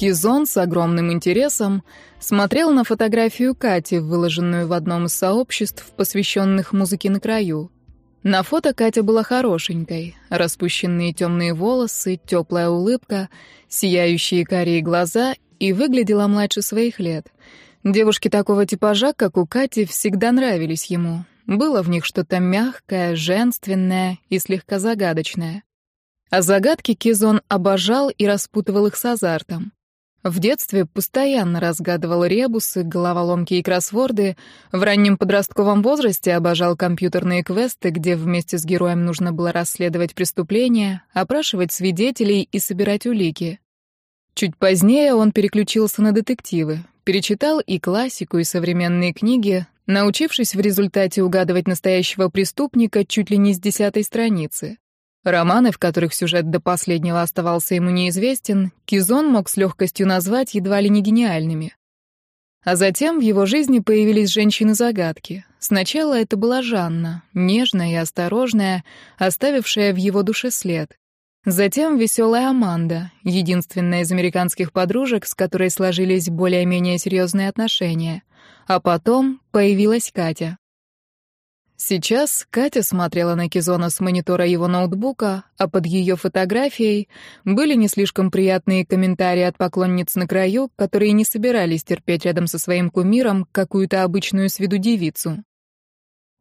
Кизон с огромным интересом смотрел на фотографию Кати, выложенную в одном из сообществ, посвященных музыке на краю. На фото Катя была хорошенькой. Распущенные темные волосы, теплая улыбка, сияющие карие глаза и выглядела младше своих лет. Девушки такого типажа, как у Кати, всегда нравились ему. Было в них что-то мягкое, женственное и слегка загадочное. А загадки Кизон обожал и распутывал их с азартом. В детстве постоянно разгадывал ребусы, головоломки и кроссворды. В раннем подростковом возрасте обожал компьютерные квесты, где вместе с героем нужно было расследовать преступления, опрашивать свидетелей и собирать улики. Чуть позднее он переключился на детективы, перечитал и классику, и современные книги, научившись в результате угадывать настоящего преступника чуть ли не с десятой страницы. Романы, в которых сюжет до последнего оставался ему неизвестен, Кизон мог с легкостью назвать едва ли не гениальными. А затем в его жизни появились женщины-загадки. Сначала это была Жанна, нежная и осторожная, оставившая в его душе след. Затем веселая Аманда, единственная из американских подружек, с которой сложились более-менее серьезные отношения. А потом появилась Катя. Сейчас Катя смотрела на Кизона с монитора его ноутбука, а под ее фотографией были не слишком приятные комментарии от поклонниц на краю, которые не собирались терпеть рядом со своим кумиром какую-то обычную с виду девицу.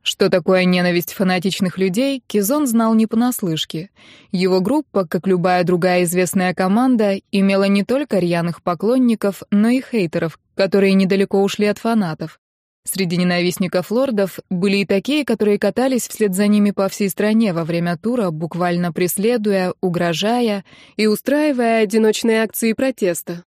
Что такое ненависть фанатичных людей, Кизон знал не понаслышке. Его группа, как любая другая известная команда, имела не только рьяных поклонников, но и хейтеров, которые недалеко ушли от фанатов. Среди ненавистников лордов были и такие, которые катались вслед за ними по всей стране во время тура, буквально преследуя, угрожая и устраивая одиночные акции протеста.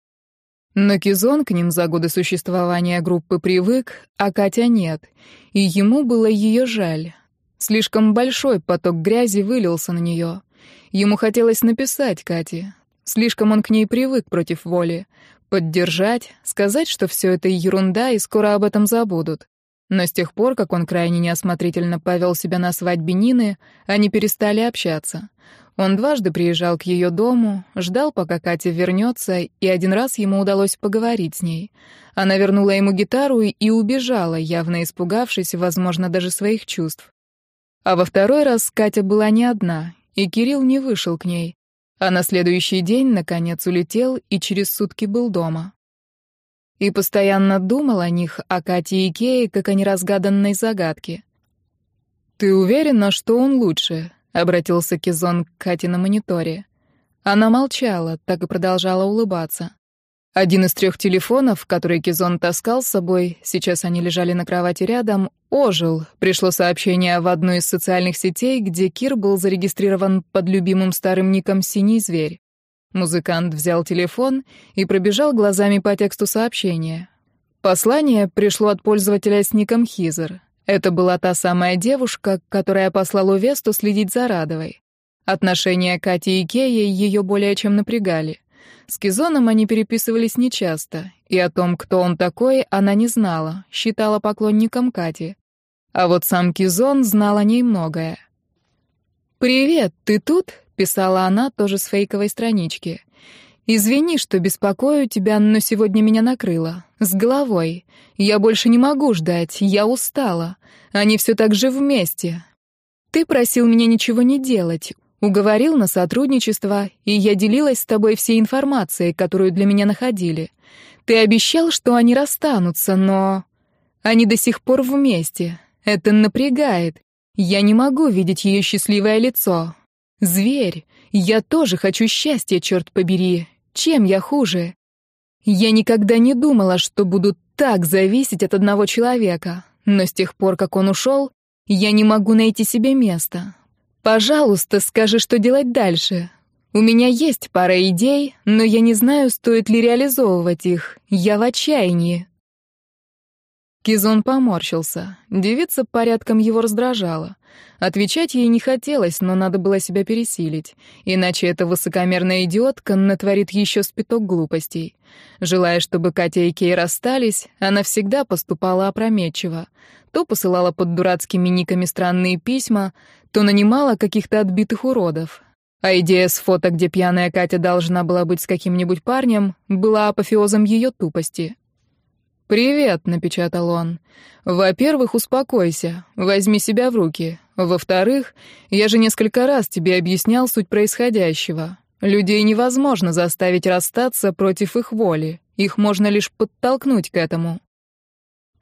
Но Кизон к ним за годы существования группы привык, а Катя нет, и ему было ее жаль. Слишком большой поток грязи вылился на нее. Ему хотелось написать Кате. Слишком он к ней привык против воли. Поддержать, сказать, что все это ерунда и скоро об этом забудут. Но с тех пор, как он крайне неосмотрительно повел себя на свадьбе Нины, они перестали общаться. Он дважды приезжал к ее дому, ждал, пока Катя вернется, и один раз ему удалось поговорить с ней. Она вернула ему гитару и убежала, явно испугавшись, возможно, даже своих чувств. А во второй раз Катя была не одна, и Кирилл не вышел к ней. А на следующий день, наконец, улетел и через сутки был дома. И постоянно думал о них, о Кате и Кее, как о неразгаданной загадке. «Ты уверена, что он лучше?» — обратился Кизон к Кате на мониторе. Она молчала, так и продолжала улыбаться. Один из трех телефонов, который Кизон таскал с собой, сейчас они лежали на кровати рядом, ожил. Пришло сообщение в одну из социальных сетей, где Кир был зарегистрирован под любимым старым ником «Синий зверь». Музыкант взял телефон и пробежал глазами по тексту сообщения. Послание пришло от пользователя с ником Хизер. Это была та самая девушка, которая послала Весту следить за Радовой. Отношения Кати и Кеи ее более чем напрягали. С Кизоном они переписывались нечасто, и о том, кто он такой, она не знала, считала поклонником Кати. А вот сам Кизон знал о ней многое. «Привет, ты тут?» — писала она тоже с фейковой странички. «Извини, что беспокою тебя, но сегодня меня накрыло. С головой. Я больше не могу ждать, я устала. Они все так же вместе. Ты просил меня ничего не делать, Уговорил на сотрудничество, и я делилась с тобой всей информацией, которую для меня находили. Ты обещал, что они расстанутся, но... Они до сих пор вместе. Это напрягает. Я не могу видеть ее счастливое лицо. Зверь. Я тоже хочу счастья, черт побери. Чем я хуже? Я никогда не думала, что буду так зависеть от одного человека. Но с тех пор, как он ушел, я не могу найти себе места. Пожалуйста, скажи, что делать дальше. У меня есть пара идей, но я не знаю, стоит ли реализовывать их. Я в отчаянии. Кизон поморщился. Девица порядком его раздражала. Отвечать ей не хотелось, но надо было себя пересилить. Иначе эта высокомерная идиотка натворит еще спиток глупостей. Желая, чтобы Катя и Кей расстались, она всегда поступала опрометчиво. То посылала под дурацкими никами странные письма, то нанимала каких-то отбитых уродов. А идея с фото, где пьяная Катя должна была быть с каким-нибудь парнем, была апофеозом ее тупости. «Привет», — напечатал он. «Во-первых, успокойся, возьми себя в руки. Во-вторых, я же несколько раз тебе объяснял суть происходящего. Людей невозможно заставить расстаться против их воли. Их можно лишь подтолкнуть к этому.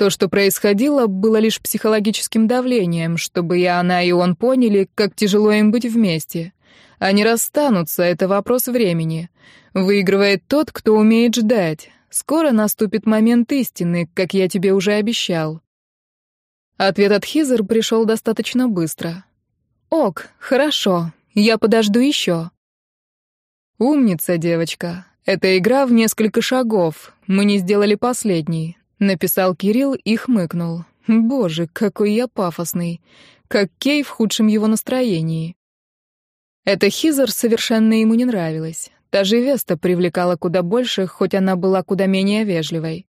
То, что происходило, было лишь психологическим давлением, чтобы и она, и он поняли, как тяжело им быть вместе. Они расстанутся, это вопрос времени. Выигрывает тот, кто умеет ждать. Скоро наступит момент истины, как я тебе уже обещал. Ответ от Хизер пришел достаточно быстро. «Ок, хорошо, я подожду еще». «Умница, девочка. Это игра в несколько шагов. Мы не сделали последний», — написал Кирилл и хмыкнул. «Боже, какой я пафосный. Как Кей в худшем его настроении». Эта Хизер совершенно ему не нравилась. Та же Веста привлекала куда больше, хоть она была куда менее вежливой.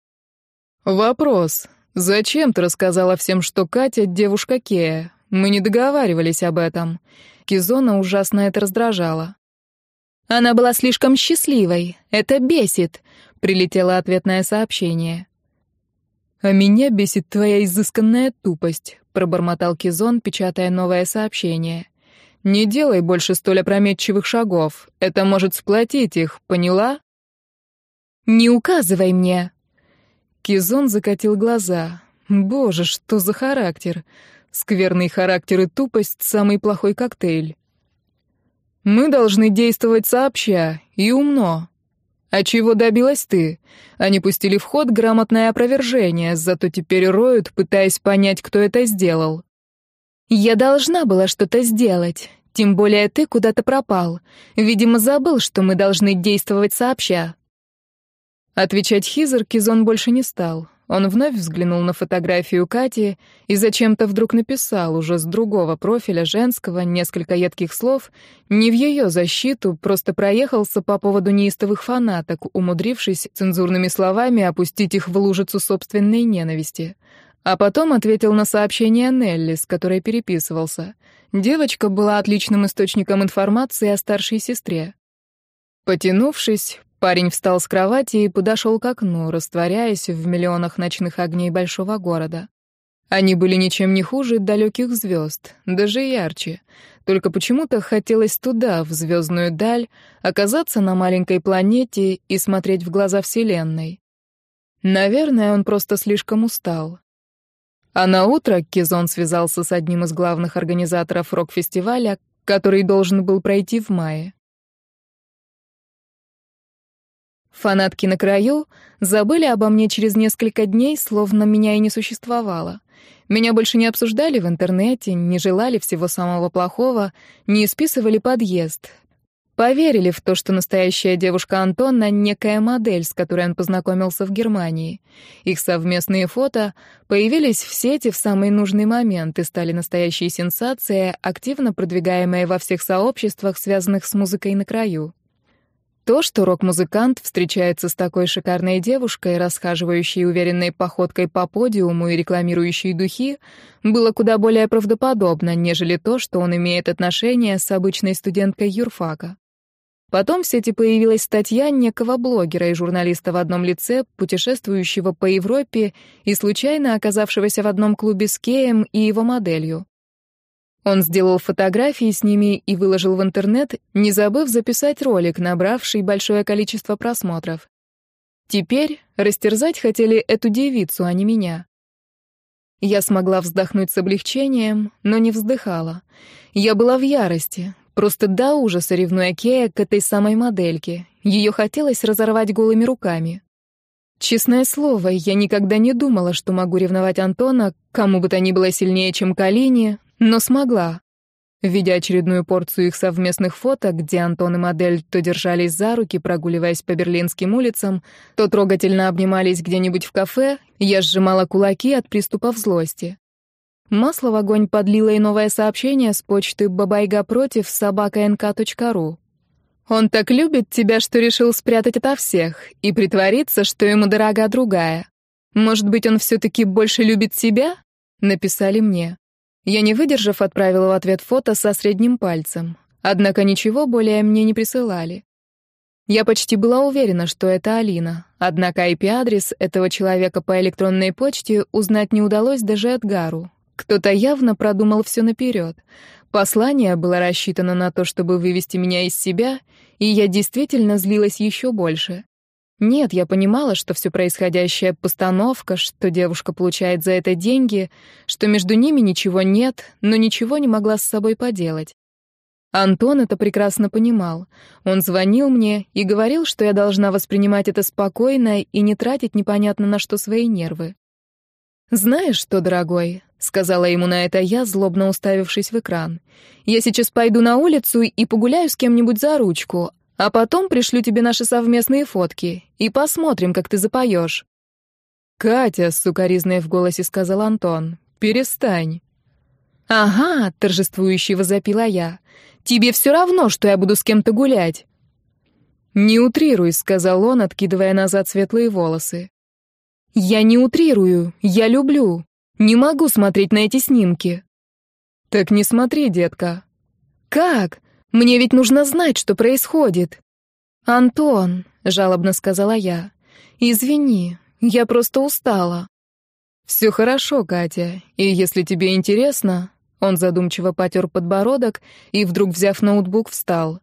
«Вопрос. Зачем ты рассказала всем, что Катя — девушка Кея? Мы не договаривались об этом». Кизона ужасно это раздражало. «Она была слишком счастливой. Это бесит», — прилетело ответное сообщение. «А меня бесит твоя изысканная тупость», — пробормотал Кизон, печатая новое сообщение. Не делай больше столь опрометчивых шагов. Это может сплотить их, поняла? Не указывай мне. Кизон закатил глаза. Боже, что за характер? Скверный характер и тупость — самый плохой коктейль. Мы должны действовать сообща и умно. А чего добилась ты? Они пустили в ход грамотное опровержение, зато теперь роют, пытаясь понять, кто это сделал. Я должна была что-то сделать. Тем более ты куда-то пропал. Видимо, забыл, что мы должны действовать сообща. Отвечать Хизер Кизон больше не стал. Он вновь взглянул на фотографию Кати и зачем-то вдруг написал уже с другого профиля женского несколько едких слов, не в ее защиту, просто проехался по поводу неистовых фанаток, умудрившись цензурными словами опустить их в лужицу собственной ненависти. А потом ответил на сообщение Нелли, с которой переписывался. Девочка была отличным источником информации о старшей сестре. Потянувшись, парень встал с кровати и подошел к окну, растворяясь в миллионах ночных огней большого города. Они были ничем не хуже далеких звезд, даже ярче. Только почему-то хотелось туда, в звездную даль, оказаться на маленькой планете и смотреть в глаза Вселенной. Наверное, он просто слишком устал. А на утро Кизон связался с одним из главных организаторов рок-фестиваля, который должен был пройти в мае. Фанатки на краю забыли обо мне через несколько дней, словно меня и не существовало. Меня больше не обсуждали в интернете, не желали всего самого плохого, не списывали подъезд, Поверили в то, что настоящая девушка Антона — некая модель, с которой он познакомился в Германии. Их совместные фото появились в сети в самый нужный момент и стали настоящей сенсацией, активно продвигаемой во всех сообществах, связанных с музыкой на краю. То, что рок-музыкант встречается с такой шикарной девушкой, расхаживающей уверенной походкой по подиуму и рекламирующей духи, было куда более правдоподобно, нежели то, что он имеет отношение с обычной студенткой юрфака. Потом в сети появилась статья некого блогера и журналиста в одном лице, путешествующего по Европе и случайно оказавшегося в одном клубе с Кеем и его моделью. Он сделал фотографии с ними и выложил в интернет, не забыв записать ролик, набравший большое количество просмотров. Теперь растерзать хотели эту девицу, а не меня. Я смогла вздохнуть с облегчением, но не вздыхала. Я была в ярости, Просто до ужаса ревнуя Кея к этой самой модельке. Ее хотелось разорвать голыми руками. Честное слово, я никогда не думала, что могу ревновать Антона, кому бы то ни было сильнее, чем Калине, но смогла. Видя очередную порцию их совместных фото, где Антон и модель то держались за руки, прогуливаясь по берлинским улицам, то трогательно обнимались где-нибудь в кафе, я сжимала кулаки от приступов злости. Масло в огонь подлило и новое сообщение с почты бабайга против собака.нк.ру. Он так любит тебя, что решил спрятать ото всех и притвориться, что ему дорога другая. Может быть, он все-таки больше любит себя? Написали мне. Я, не выдержав, отправила в ответ фото со средним пальцем. Однако ничего более мне не присылали. Я почти была уверена, что это Алина, однако IP-адрес этого человека по электронной почте узнать не удалось даже Эдгару. Кто-то явно продумал все наперед. Послание было рассчитано на то, чтобы вывести меня из себя, и я действительно злилась еще больше. Нет, я понимала, что все происходящее — постановка, что девушка получает за это деньги, что между ними ничего нет, но ничего не могла с собой поделать. Антон это прекрасно понимал. Он звонил мне и говорил, что я должна воспринимать это спокойно и не тратить непонятно на что свои нервы. «Знаешь что, дорогой?» — сказала ему на это я, злобно уставившись в экран. «Я сейчас пойду на улицу и погуляю с кем-нибудь за ручку, а потом пришлю тебе наши совместные фотки и посмотрим, как ты запоешь». «Катя», — с сукоризной в голосе сказал Антон, — «перестань». «Ага», — торжествующе возопила я, — «тебе все равно, что я буду с кем-то гулять». «Не утрируй», — сказал он, откидывая назад светлые волосы. «Я не утрирую, я люблю. Не могу смотреть на эти снимки». «Так не смотри, детка». «Как? Мне ведь нужно знать, что происходит». «Антон», — жалобно сказала я, — «извини, я просто устала». «Все хорошо, Катя, и если тебе интересно...» Он задумчиво потер подбородок и, вдруг взяв ноутбук, встал.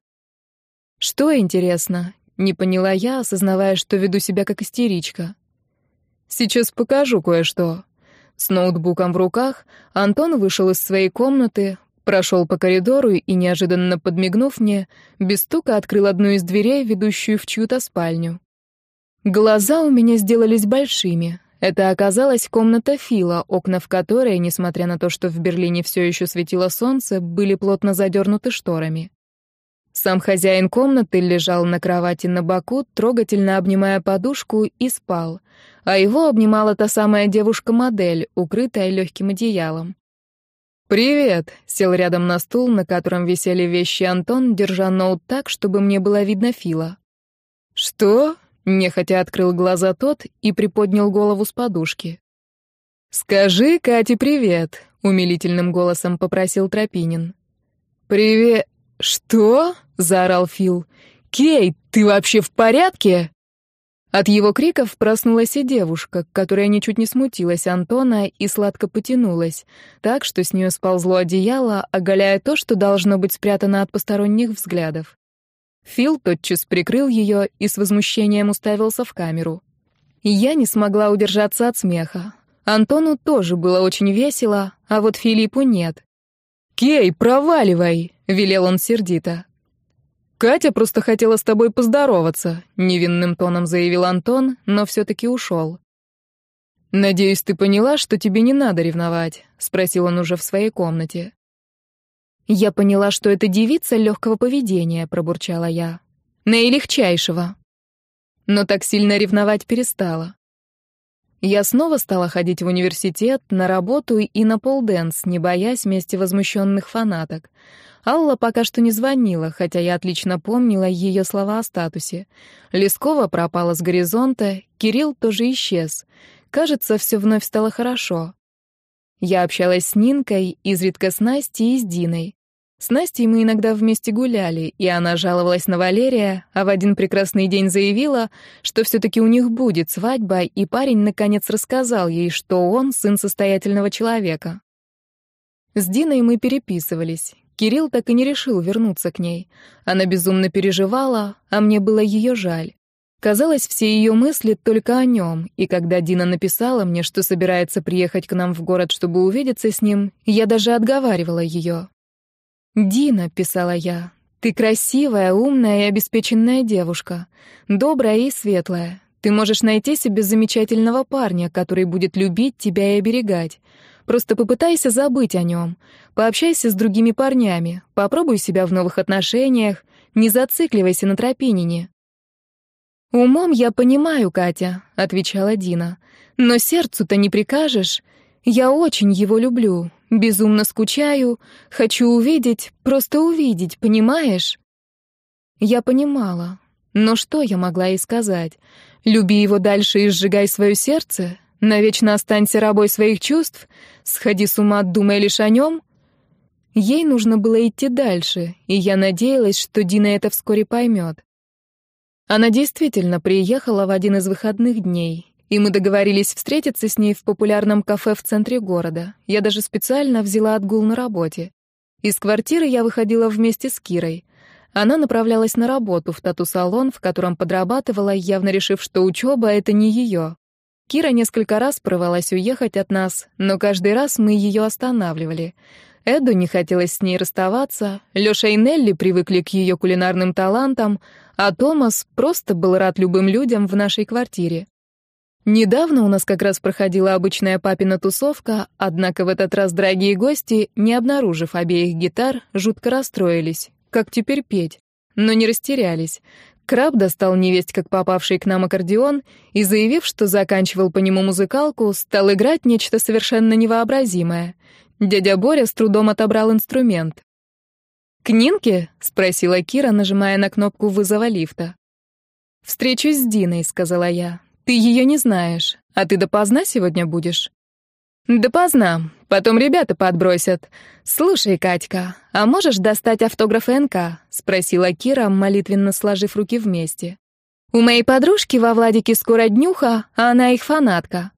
«Что интересно?» — не поняла я, осознавая, что веду себя как истеричка. «Сейчас покажу кое-что». С ноутбуком в руках Антон вышел из своей комнаты, Прошел по коридору и, неожиданно подмигнув мне, без стука открыл одну из дверей, ведущую в чью-то спальню. Глаза у меня сделались большими. Это оказалась комната Фила, окна в которой, несмотря на то, что в Берлине все еще светило солнце, были плотно задернуты шторами. Сам хозяин комнаты лежал на кровати на боку, трогательно обнимая подушку, и спал, а его обнимала та самая девушка-модель, укрытая легким одеялом. «Привет!» — сел рядом на стул, на котором висели вещи Антон, держа ноут так, чтобы мне было видно Фила. «Что?» — нехотя открыл глаза тот и приподнял голову с подушки. «Скажи Кате привет!» — умилительным голосом попросил Тропинин. «Привет...» «Что?» — заорал Фил. «Кейт, ты вообще в порядке?» От его криков проснулась и девушка, которая ничуть не смутилась Антона и сладко потянулась, так что с нее сползло одеяло, оголяя то, что должно быть спрятано от посторонних взглядов. Фил тотчас прикрыл ее и с возмущением уставился в камеру. Я не смогла удержаться от смеха. Антону тоже было очень весело, а вот Филиппу нет. «Кей, проваливай!» — велел он сердито. «Катя просто хотела с тобой поздороваться», — невинным тоном заявил Антон, но все-таки ушел. «Надеюсь, ты поняла, что тебе не надо ревновать?» — спросил он уже в своей комнате. «Я поняла, что это девица легкого поведения», — пробурчала я. «Наилегчайшего». Но так сильно ревновать перестала. Я снова стала ходить в университет, на работу и на полденс, не боясь вместе возмущенных фанаток. Алла пока что не звонила, хотя я отлично помнила ее слова о статусе. Лескова пропала с горизонта, Кирилл тоже исчез. Кажется, все вновь стало хорошо. Я общалась с Нинкой, изредка с Настей и с Диной. С Настей мы иногда вместе гуляли, и она жаловалась на Валерия, а в один прекрасный день заявила, что все-таки у них будет свадьба, и парень наконец рассказал ей, что он сын состоятельного человека. С Диной мы переписывались. Кирилл так и не решил вернуться к ней. Она безумно переживала, а мне было ее жаль. Казалось, все ее мысли только о нем, и когда Дина написала мне, что собирается приехать к нам в город, чтобы увидеться с ним, я даже отговаривала ее. «Дина», — писала я, — «ты красивая, умная и обеспеченная девушка, добрая и светлая. Ты можешь найти себе замечательного парня, который будет любить тебя и оберегать. Просто попытайся забыть о нем. Пообщайся с другими парнями, попробуй себя в новых отношениях, не зацикливайся на тропинине. «Умом я понимаю, Катя», — отвечала Дина. «Но сердцу-то не прикажешь. Я очень его люблю, безумно скучаю, хочу увидеть, просто увидеть, понимаешь?» Я понимала. Но что я могла ей сказать? «Люби его дальше и сжигай свое сердце»? Навечно останься рабой своих чувств? Сходи с ума, думай лишь о нем? Ей нужно было идти дальше, и я надеялась, что Дина это вскоре поймет. Она действительно приехала в один из выходных дней, и мы договорились встретиться с ней в популярном кафе в центре города. Я даже специально взяла отгул на работе. Из квартиры я выходила вместе с Кирой. Она направлялась на работу в тату-салон, в котором подрабатывала, явно решив, что учеба — это не ее. Кира несколько раз порывалась уехать от нас, но каждый раз мы ее останавливали — Эду не хотелось с ней расставаться, Лёша и Нелли привыкли к ее кулинарным талантам, а Томас просто был рад любым людям в нашей квартире. Недавно у нас как раз проходила обычная папина тусовка, однако в этот раз дорогие гости, не обнаружив обеих гитар, жутко расстроились. Как теперь петь? Но не растерялись. Краб достал невесть, как попавший к нам аккордеон, и, заявив, что заканчивал по нему музыкалку, стал играть нечто совершенно невообразимое. Дядя Боря с трудом отобрал инструмент. «К Нинке?» — спросила Кира, нажимая на кнопку вызова лифта. «Встречусь с Диной», — сказала я. «Ты ее не знаешь. А ты допоздна сегодня будешь?» «Допоздна. Потом ребята подбросят. Слушай, Катька, а можешь достать автограф НК?» — спросила Кира, молитвенно сложив руки вместе. «У моей подружки во Владике скоро днюха, а она их фанатка.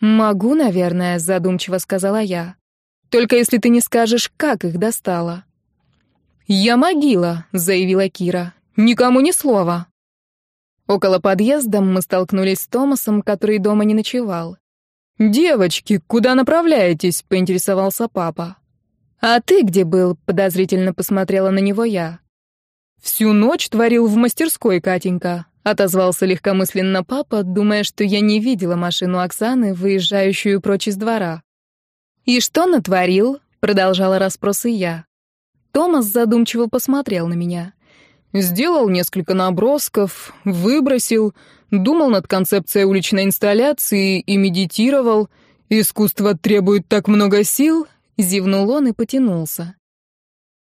«Могу, наверное», — задумчиво сказала я. «Только если ты не скажешь, как их достала». «Я могила», — заявила Кира. «Никому ни слова». Около подъезда мы столкнулись с Томасом, который дома не ночевал. «Девочки, куда направляетесь?» — поинтересовался папа. «А ты где был?» — подозрительно посмотрела на него я. «Всю ночь творил в мастерской, Катенька отозвался легкомысленно папа, думая, что я не видела машину Оксаны, выезжающую прочь из двора. «И что натворил?» — продолжала расспросы я. Томас задумчиво посмотрел на меня. Сделал несколько набросков, выбросил, думал над концепцией уличной инсталляции и медитировал. «Искусство требует так много сил», — зевнул он и потянулся.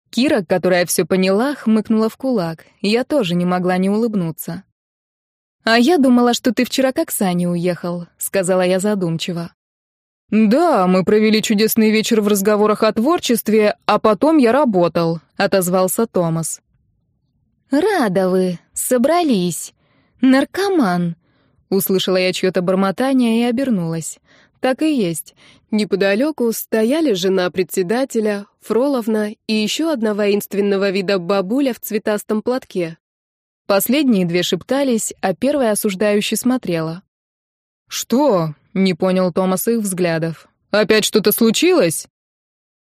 Кира, которая все поняла, хмыкнула в кулак. Я тоже не могла не улыбнуться. «А я думала, что ты вчера к Оксане уехал», — сказала я задумчиво. «Да, мы провели чудесный вечер в разговорах о творчестве, а потом я работал», — отозвался Томас. «Рада вы, собрались. Наркоман», — услышала я чье-то бормотание и обернулась. Так и есть. Неподалеку стояли жена председателя, Фроловна и еще одна воинственного вида бабуля в цветастом платке. Последние две шептались, а первая осуждающе смотрела. «Что?» — не понял Томас их взглядов. «Опять что-то случилось?»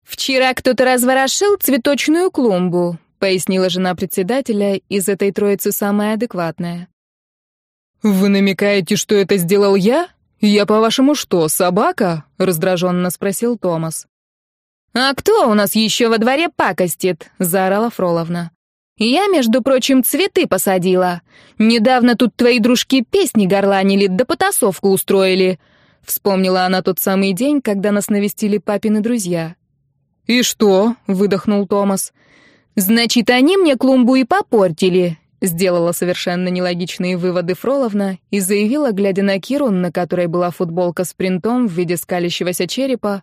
«Вчера кто-то разворошил цветочную клумбу», — пояснила жена председателя, из этой троицы самая адекватная. «Вы намекаете, что это сделал я? Я, по-вашему, что, собака?» — раздраженно спросил Томас. «А кто у нас еще во дворе пакостит?» — заорала Фроловна. Я, между прочим, цветы посадила. Недавно тут твои дружки песни горланили, да потасовку устроили. Вспомнила она тот самый день, когда нас навестили папины друзья. «И что?» — выдохнул Томас. «Значит, они мне клумбу и попортили», — сделала совершенно нелогичные выводы Фроловна и заявила, глядя на Киру, на которой была футболка с принтом в виде скалящегося черепа.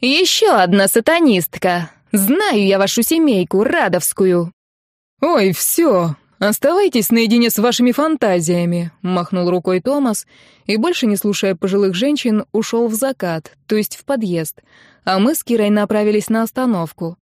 «Еще одна сатанистка! Знаю я вашу семейку, Радовскую!» «Ой, все, оставайтесь наедине с вашими фантазиями», — махнул рукой Томас и, больше не слушая пожилых женщин, ушел в закат, то есть в подъезд, а мы с Кирой направились на остановку.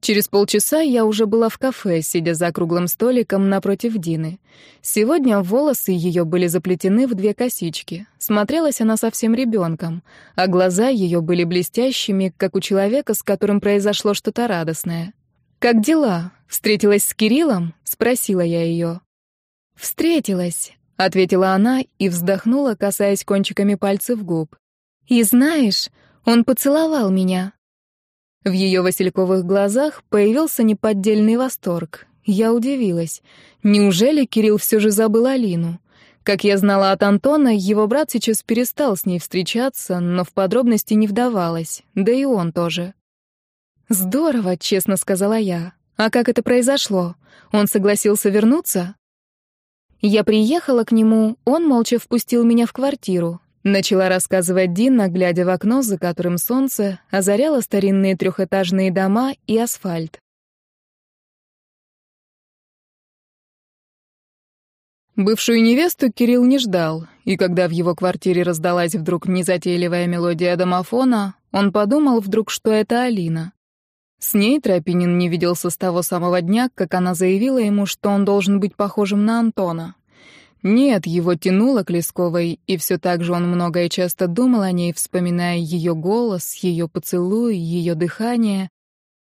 Через полчаса я уже была в кафе, сидя за круглым столиком напротив Дины. Сегодня волосы ее были заплетены в две косички. Смотрелась она совсем ребенком, а глаза ее были блестящими, как у человека, с которым произошло что-то радостное. «Как дела? Встретилась с Кириллом?» — спросила я ее. «Встретилась», — ответила она и вздохнула, касаясь кончиками пальцев губ. «И знаешь, он поцеловал меня». В ее васильковых глазах появился неподдельный восторг. Я удивилась. Неужели Кирилл все же забыл Алину? Как я знала от Антона, его брат сейчас перестал с ней встречаться, но в подробности не вдавалась, да и он тоже. «Здорово», — честно сказала я. «А как это произошло? Он согласился вернуться?» Я приехала к нему, он молча впустил меня в квартиру. Начала рассказывать Дина, глядя в окно, за которым солнце озаряло старинные трехэтажные дома и асфальт. Бывшую невесту Кирилл не ждал, и когда в его квартире раздалась вдруг незатейливая мелодия домофона, он подумал вдруг, что это Алина. С ней Тропинин не виделся с того самого дня, как она заявила ему, что он должен быть похожим на Антона. Нет, его тянуло к Лесковой, и все так же он много и часто думал о ней, вспоминая ее голос, ее поцелуй, ее дыхание,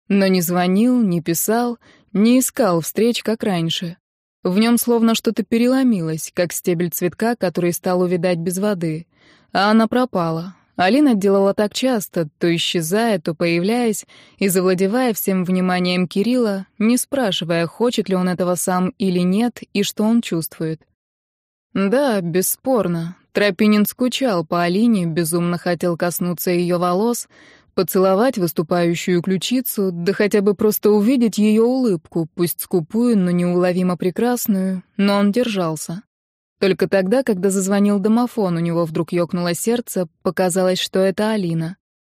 но не звонил, не писал, не искал встреч, как раньше. В нем словно что-то переломилось, как стебель цветка, который стал увядать без воды. А она пропала. Алина делала так часто, то исчезая, то появляясь, и завладевая всем вниманием Кирилла, не спрашивая, хочет ли он этого сам или нет, и что он чувствует. Да, бесспорно. Тропинин скучал по Алине, безумно хотел коснуться ее волос, Поцеловать выступающую ключицу, да хотя бы просто увидеть ее улыбку, пусть скупую, но неуловимо прекрасную, но он держался. Только тогда, когда зазвонил домофон, у него вдруг ёкнуло сердце, показалось, что это Алина.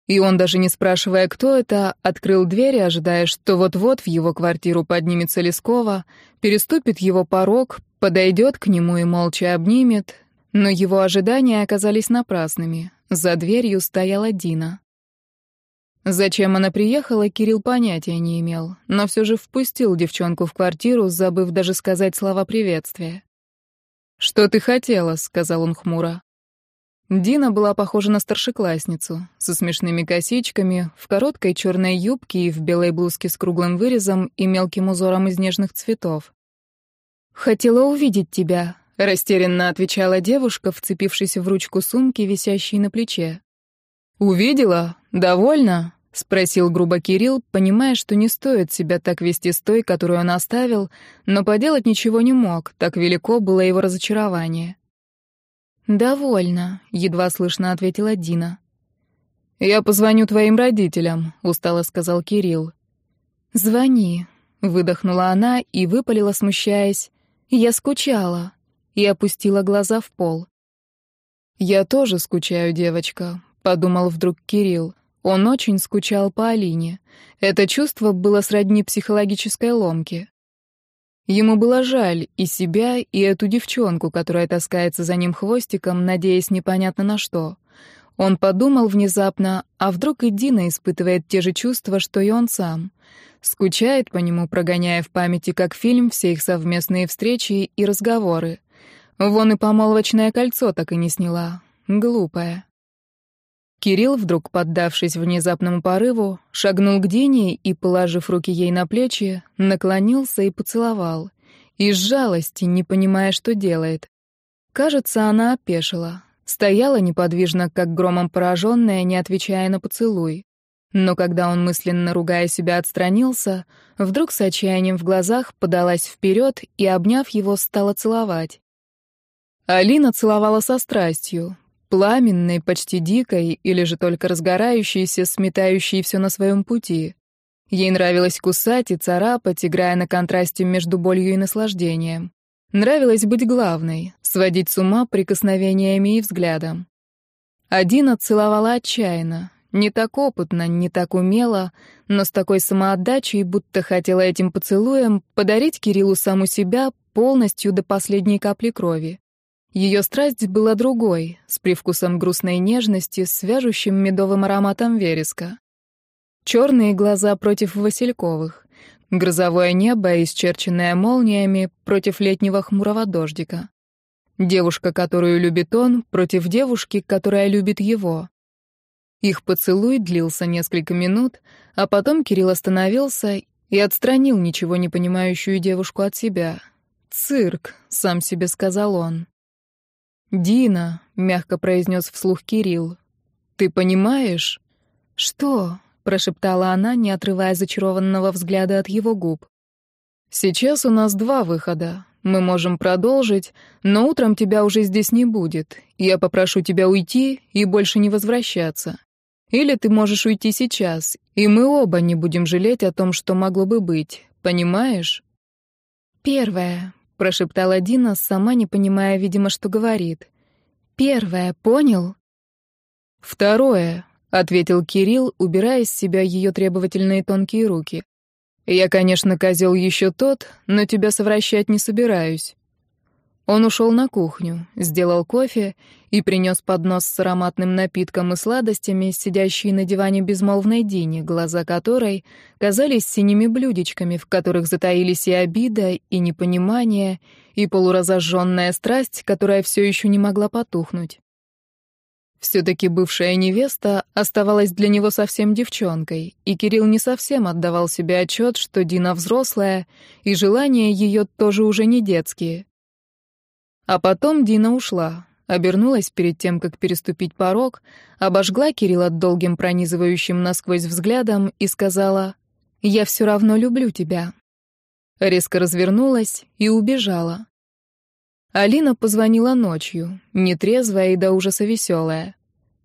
И он, даже не спрашивая, кто это, открыл дверь, ожидая, что вот-вот в его квартиру поднимется Лескова, переступит его порог, подойдет к нему и молча обнимет. Но его ожидания оказались напрасными. За дверью стояла Дина. Зачем она приехала, Кирилл понятия не имел, но все же впустил девчонку в квартиру, забыв даже сказать слова приветствия. «Что ты хотела?» — сказал он хмуро. Дина была похожа на старшеклассницу, со смешными косичками, в короткой черной юбке и в белой блузке с круглым вырезом и мелким узором из нежных цветов. «Хотела увидеть тебя», — растерянно отвечала девушка, вцепившись в ручку сумки, висящей на плече. «Увидела? Довольно?» — спросил грубо Кирилл, понимая, что не стоит себя так вести с той, которую он оставил, но поделать ничего не мог, так велико было его разочарование. «Довольно», — едва слышно ответила Дина. «Я позвоню твоим родителям», — устало сказал Кирилл. «Звони», — выдохнула она и выпалила, смущаясь. «Я скучала», и опустила глаза в пол. «Я тоже скучаю, девочка», — подумал вдруг Кирилл. Он очень скучал по Алине. Это чувство было сродни психологической ломке. Ему было жаль и себя, и эту девчонку, которая таскается за ним хвостиком, надеясь непонятно на что. Он подумал внезапно, а вдруг и Дина испытывает те же чувства, что и он сам. Скучает по нему, прогоняя в памяти как фильм все их совместные встречи и разговоры. Вон и помолвочное кольцо так и не сняла. Глупая. Кирилл, вдруг поддавшись внезапному порыву, шагнул к Дине и, положив руки ей на плечи, наклонился и поцеловал. Из жалости, не понимая, что делает. Кажется, она опешила. Стояла неподвижно, как громом пораженная, не отвечая на поцелуй. Но когда он, мысленно ругая себя, отстранился, вдруг с отчаянием в глазах подалась вперед и, обняв его, стала целовать. Алина целовала со страстью, пламенной, почти дикой, или же только разгорающейся, сметающей все на своем пути. Ей нравилось кусать и царапать, играя на контрасте между болью и наслаждением. Нравилось быть главной, сводить с ума прикосновениями и взглядом. Адина целовала отчаянно, не так опытно, не так умело, но с такой самоотдачей, будто хотела этим поцелуем подарить Кириллу саму себя полностью до последней капли крови. Ее страсть была другой, с привкусом грустной нежности, с вяжущим медовым ароматом вереска. Черные глаза против васильковых, грозовое небо, исчерченное молниями, против летнего хмурого дождика. Девушка, которую любит он, против девушки, которая любит его. Их поцелуй длился несколько минут, а потом Кирилл остановился и отстранил ничего не понимающую девушку от себя. «Цирк», — сам себе сказал он. «Дина», — мягко произнес вслух Кирилл, — «ты понимаешь?» «Что?» — прошептала она, не отрывая зачарованного взгляда от его губ. «Сейчас у нас два выхода. Мы можем продолжить, но утром тебя уже здесь не будет. Я попрошу тебя уйти и больше не возвращаться. Или ты можешь уйти сейчас, и мы оба не будем жалеть о том, что могло бы быть. Понимаешь?» «Первое», прошептала Дина, сама не понимая, видимо, что говорит. первое, понял?» «Второе», — ответил Кирилл, убирая с себя ее требовательные тонкие руки. «Я, конечно, козел еще тот, но тебя совращать не собираюсь». Он ушел на кухню, сделал кофе и принес поднос с ароматным напитком и сладостями, сидящей на диване безмолвной Дине, глаза которой казались синими блюдечками, в которых затаились и обида, и непонимание, и полуразожженная страсть, которая все еще не могла потухнуть. Все-таки бывшая невеста оставалась для него совсем девчонкой, и Кирилл не совсем отдавал себе отчет, что Дина взрослая, и желания ее тоже уже не детские. А потом Дина ушла, обернулась перед тем, как переступить порог, обожгла Кирилла долгим пронизывающим насквозь взглядом и сказала «Я все равно люблю тебя». Резко развернулась и убежала. Алина позвонила ночью, нетрезвая и до ужаса веселая.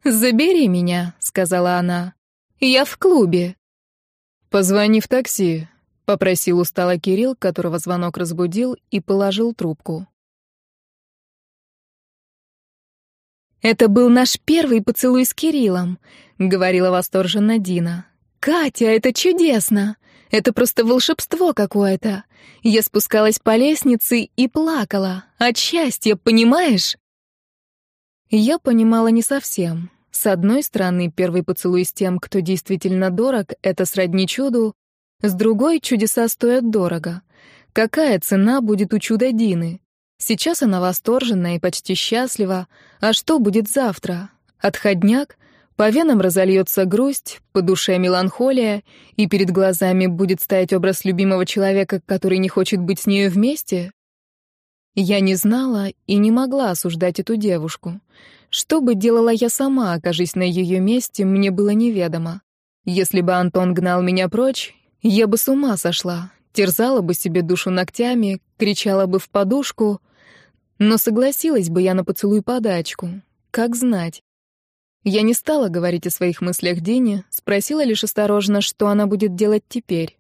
«Забери меня», — сказала она. «Я в клубе». «Позвони в такси», — попросил устало Кирилл, которого звонок разбудил, и положил трубку. «Это был наш первый поцелуй с Кириллом», — говорила восторженно Дина. «Катя, это чудесно! Это просто волшебство какое-то. Я спускалась по лестнице и плакала. От счастья, понимаешь?» Я понимала не совсем. С одной стороны, первый поцелуй с тем, кто действительно дорог, это сродни чуду. С другой, чудеса стоят дорого. Какая цена будет у чуда Дины? Сейчас она восторжена и почти счастлива. А что будет завтра? Отходняк? По венам разольется грусть, по душе меланхолия, и перед глазами будет стоять образ любимого человека, который не хочет быть с нею вместе? Я не знала и не могла осуждать эту девушку. Что бы делала я сама, окажись на ее месте, мне было неведомо. Если бы Антон гнал меня прочь, я бы с ума сошла, терзала бы себе душу ногтями, кричала бы в подушку — но согласилась бы я на поцелуй подачку. Как знать. Я не стала говорить о своих мыслях Дине, спросила лишь осторожно, что она будет делать теперь.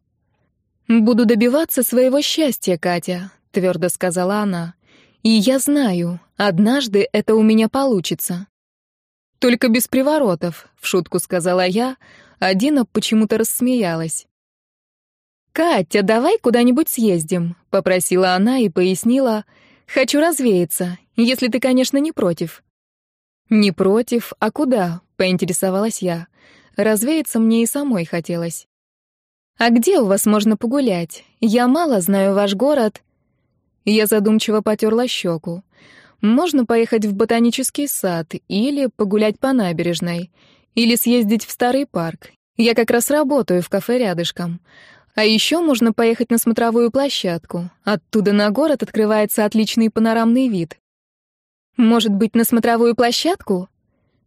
«Буду добиваться своего счастья, Катя», — твердо сказала она. «И я знаю, однажды это у меня получится». «Только без приворотов», — в шутку сказала я, а Дина почему-то рассмеялась. «Катя, давай куда-нибудь съездим», — попросила она и пояснила, — Хочу развеяться, если ты, конечно, не против». «Не против, а куда?» — поинтересовалась я. Развеяться мне и самой хотелось. «А где у вас можно погулять? Я мало знаю ваш город». Я задумчиво потерла щеку. «Можно поехать в ботанический сад или погулять по набережной, или съездить в старый парк. Я как раз работаю в кафе рядышком. А еще можно поехать на смотровую площадку. Оттуда на город открывается отличный панорамный вид. Может быть, на смотровую площадку?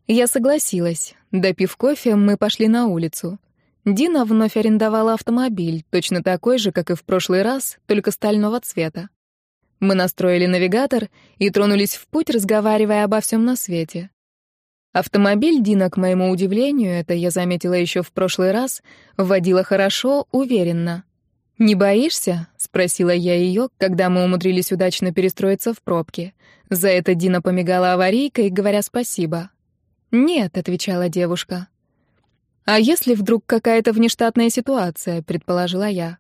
Я согласилась. Допив кофе, мы пошли на улицу. Дина вновь арендовала автомобиль, точно такой же, как и в прошлый раз, только стального цвета. Мы настроили навигатор и тронулись в путь, разговаривая обо всем на свете. Автомобиль Дина, к моему удивлению, это я заметила еще в прошлый раз, водила хорошо, уверенно. «Не боишься?» — спросила я ее, когда мы умудрились удачно перестроиться в пробке. За это Дина помигала аварийкой, говоря спасибо. «Нет», — отвечала девушка. «А если вдруг какая-то внештатная ситуация?» — предположила я.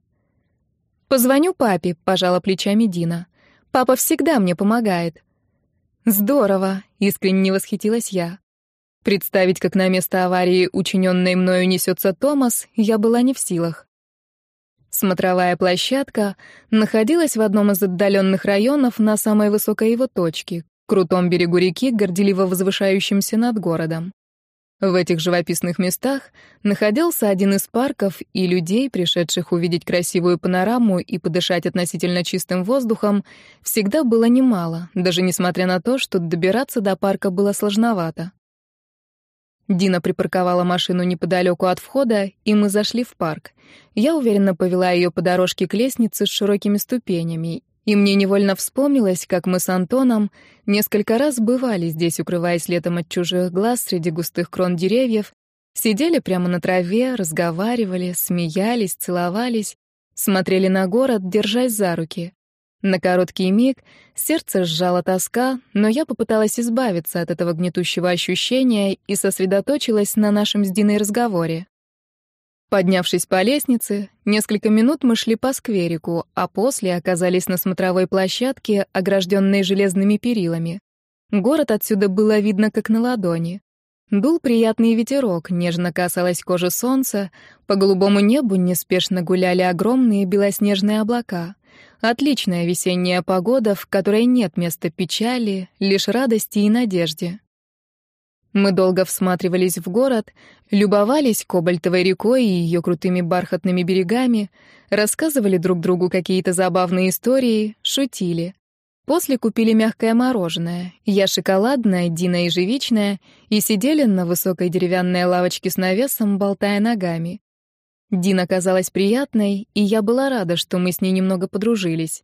«Позвоню папе», — пожала плечами Дина. «Папа всегда мне помогает». «Здорово», — искренне восхитилась я. Представить, как на место аварии, учиненной мною, несется Томас, я была не в силах. Смотровая площадка находилась в одном из отдаленных районов на самой высокой его точке, крутом берегу реки, горделиво возвышающемся над городом. В этих живописных местах находился один из парков, и людей, пришедших увидеть красивую панораму и подышать относительно чистым воздухом, всегда было немало, даже несмотря на то, что добираться до парка было сложновато. Дина припарковала машину неподалеку от входа, и мы зашли в парк. Я уверенно повела ее по дорожке к лестнице с широкими ступенями, и мне невольно вспомнилось, как мы с Антоном несколько раз бывали здесь, укрываясь летом от чужих глаз среди густых крон деревьев, сидели прямо на траве, разговаривали, смеялись, целовались, смотрели на город, держась за руки. На короткий миг сердце сжало тоска, но я попыталась избавиться от этого гнетущего ощущения и сосредоточилась на нашем с Диной разговоре. Поднявшись по лестнице, несколько минут мы шли по скверику, а после оказались на смотровой площадке, огражденной железными перилами. Город отсюда было видно как на ладони. Дул приятный ветерок, нежно касалось кожи солнца, по голубому небу неспешно гуляли огромные белоснежные облака. Отличная весенняя погода, в которой нет места печали, лишь радости и надежде. Мы долго всматривались в город, любовались Кобальтовой рекой и ее крутыми бархатными берегами, рассказывали друг другу какие-то забавные истории, шутили. После купили мягкое мороженое, я шоколадное, Дина ежевичное, и сидели на высокой деревянной лавочке с навесом, болтая ногами. Дина казалась приятной, и я была рада, что мы с ней немного подружились.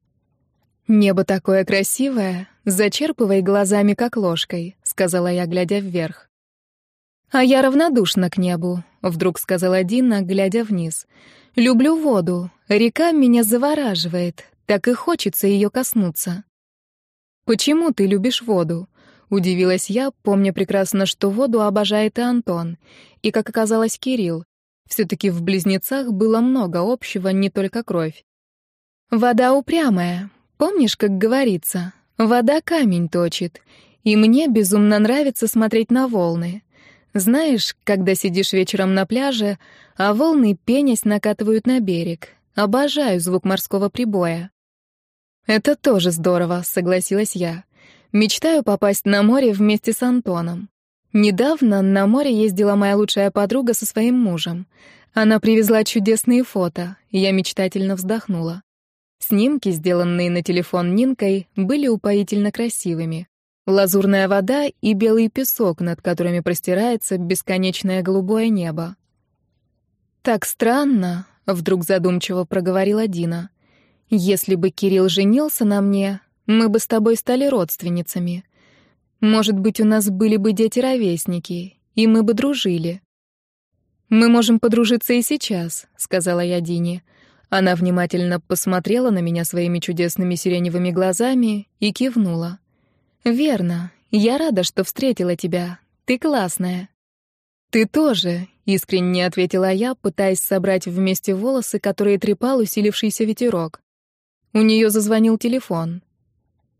«Небо такое красивое, зачерпывай глазами, как ложкой», — сказала я, глядя вверх. «А я равнодушна к небу», — вдруг сказала Дина, глядя вниз. «Люблю воду, река меня завораживает, так и хочется ее коснуться». «Почему ты любишь воду?» — удивилась я, помня прекрасно, что воду обожает и Антон, и, как оказалось, Кирилл. Все-таки в близнецах было много общего, не только кровь. «Вода упрямая. Помнишь, как говорится? Вода камень точит. И мне безумно нравится смотреть на волны. Знаешь, когда сидишь вечером на пляже, а волны, пенясь, накатывают на берег. Обожаю звук морского прибоя. «Это тоже здорово», — согласилась я. «Мечтаю попасть на море вместе с Антоном. Недавно на море ездила моя лучшая подруга со своим мужем. Она привезла чудесные фото, и я мечтательно вздохнула. Снимки, сделанные на телефон Нинкой, были упоительно красивыми. Лазурная вода и белый песок, над которыми простирается бесконечное голубое небо. «Так странно», — вдруг задумчиво проговорила Дина. Если бы Кирилл женился на мне, мы бы с тобой стали родственницами. Может быть, у нас были бы дети-ровесники, и мы бы дружили. Мы можем подружиться и сейчас, сказала я Дине. Она внимательно посмотрела на меня своими чудесными сиреневыми глазами и кивнула. Верно. Я рада, что встретила тебя. Ты классная. Ты тоже, искренне ответила я, пытаясь собрать вместе волосы, которые трепал усилившийся ветерок. У нее зазвонил телефон.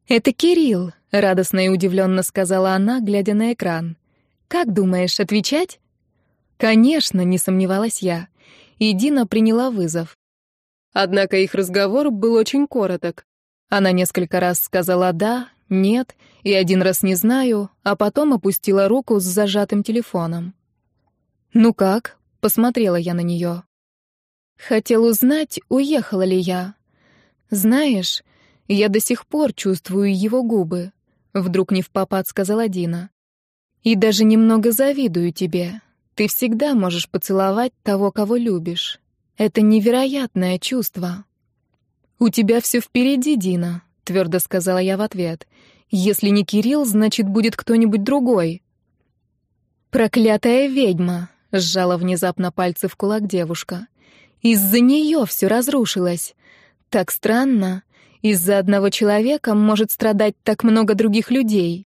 «Это Кирилл», — радостно и удивленно сказала она, глядя на экран. «Как думаешь, отвечать?» «Конечно», — не сомневалась я. И Дина приняла вызов. Однако их разговор был очень короток. Она несколько раз сказала «да», «нет» и один раз «не знаю», а потом опустила руку с зажатым телефоном. «Ну как?» — посмотрела я на нее. «Хотел узнать, уехала ли я», «Знаешь, я до сих пор чувствую его губы», — вдруг не в попад сказала Дина. «И даже немного завидую тебе. Ты всегда можешь поцеловать того, кого любишь. Это невероятное чувство». «У тебя все впереди, Дина», — твердо сказала я в ответ. «Если не Кирилл, значит, будет кто-нибудь другой». «Проклятая ведьма», — сжала внезапно пальцы в кулак девушка. «Из-за нее все разрушилось. Так странно. Из-за одного человека может страдать так много других людей.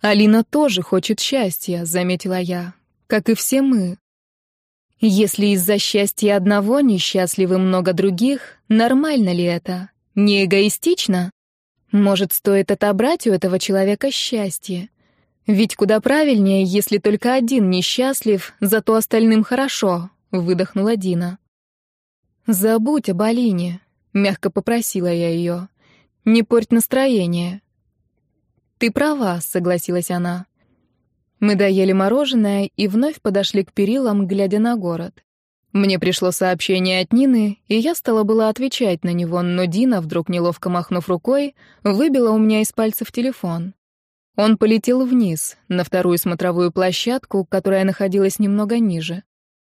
Алина тоже хочет счастья, заметила я, как и все мы. Если из-за счастья одного несчастливы много других, нормально ли это? Не эгоистично? Может, стоит отобрать у этого человека счастье? Ведь куда правильнее, если только один несчастлив, зато остальным хорошо, выдохнула Дина. «Забудь об Алине», — мягко попросила я ее. «Не порть настроение». «Ты права», — согласилась она. Мы доели мороженое и вновь подошли к перилам, глядя на город. Мне пришло сообщение от Нины, и я стала было отвечать на него, но Дина, вдруг неловко махнув рукой, выбила у меня из пальцев телефон. Он полетел вниз, на вторую смотровую площадку, которая находилась немного ниже.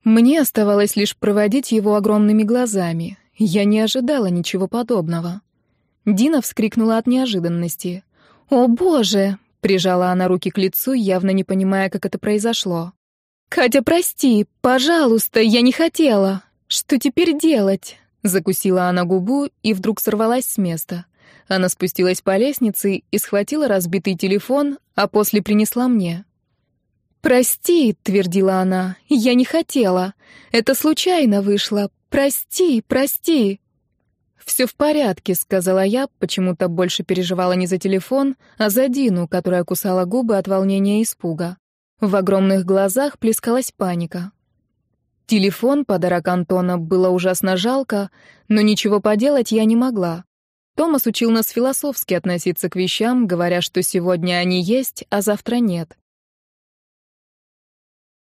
Мне оставалось лишь проводить его огромными глазами. Я не ожидала ничего подобного. Дина вскрикнула от неожиданности. «О, боже!» — прижала она руки к лицу, явно не понимая, как это произошло. «Катя, прости, пожалуйста, я не хотела. Что теперь делать? Закусила она губу и вдруг сорвалась с места. Она спустилась по лестнице и схватила разбитый телефон, а после принесла мне. «Прости», — твердила она, — «я не хотела. Это случайно вышло. Прости, прости». «Все в порядке», — сказала я, почему-то больше переживала не за телефон, а за Дину, которая кусала губы от волнения и испуга. В огромных глазах плескалась паника. Телефон, подарок Антона, было ужасно жалко, но ничего поделать я не могла. Томас учил нас философски относиться к вещам, говоря, что сегодня они есть, а завтра нет.